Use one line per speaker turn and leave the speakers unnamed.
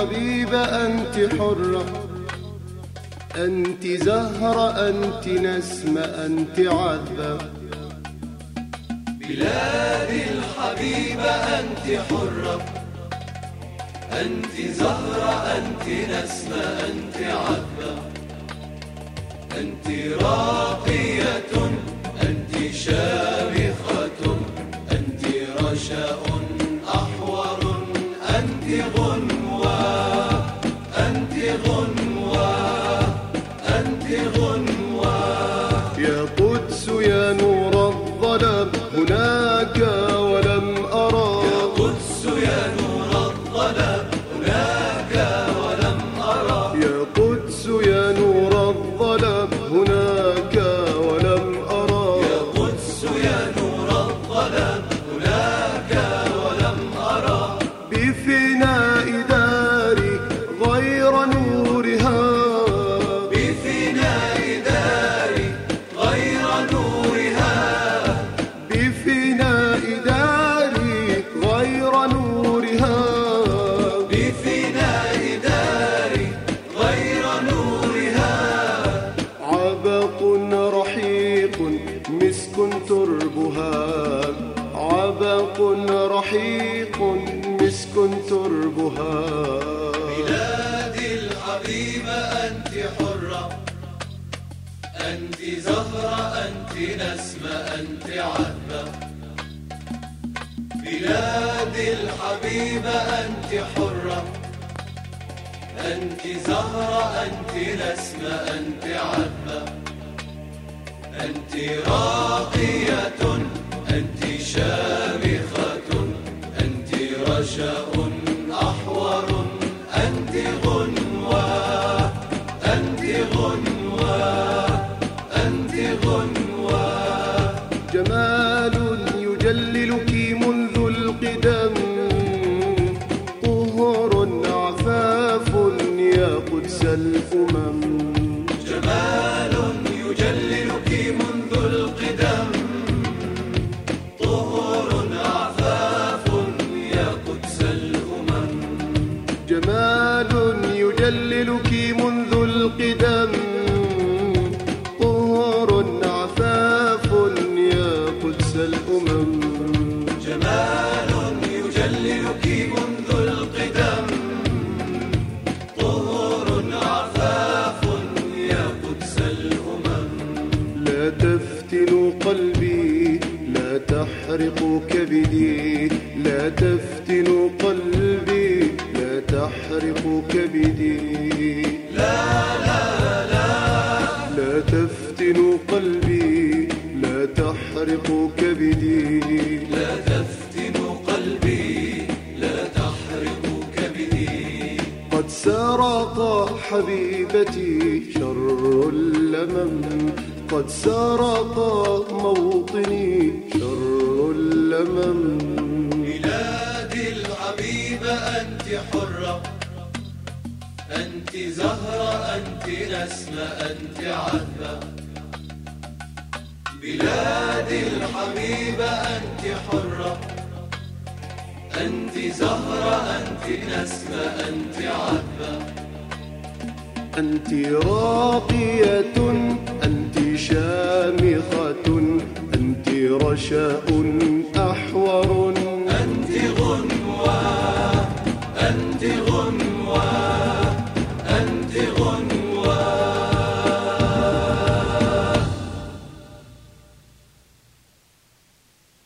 الحبيبة أنت حرة. أنت زهرة أنت نسمة أنت عذبة.
بلادي الحبيبة أنت حرة. أنت زهرة أنت نسمة أنت عذبة. أنت راقية أنت شامخة. أنت رشاء
يا قدس يا نور. عبق رحيق مسك تربها. عبق رحيق مسك تربها.
بلادي الحبيبة أنت حرة. أنت زهرة أنت نسمة أنت عذبة. بلادي الحبيبة أنت حرة. أنت زهرة أنت نسمة أنت عذبة. أنت راقية أنت شامخة أنت رشاء أحور أنت غنوة أنت غنوة أنت غنوة.
جمال يجللك منذ القدم طهر عفاف يا قدس الأمم.
جمال يجللك
قلبي لا تحرقوا كبدي لا تفتنوا قلبي لا تحرقوا كبدي.
لا لا لا.
لا تفتنوا قلبي لا تحرقوا كبدي.
لا تفتن قلبي لا تحرق كبدي.
قد سرق حبيبتي شر اللمم قد سرق موطني شر اللمم.
بلادي الحبيبة أنت حرة. أنت زهرة أنت نسمة أنت عذبة. بلادي الحبيبة أنت حرة. أنت زهرة أنت نسمة أنت عذبة.
أنت راقية شامخة أنت رشاء أحوى.